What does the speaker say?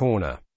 Corner.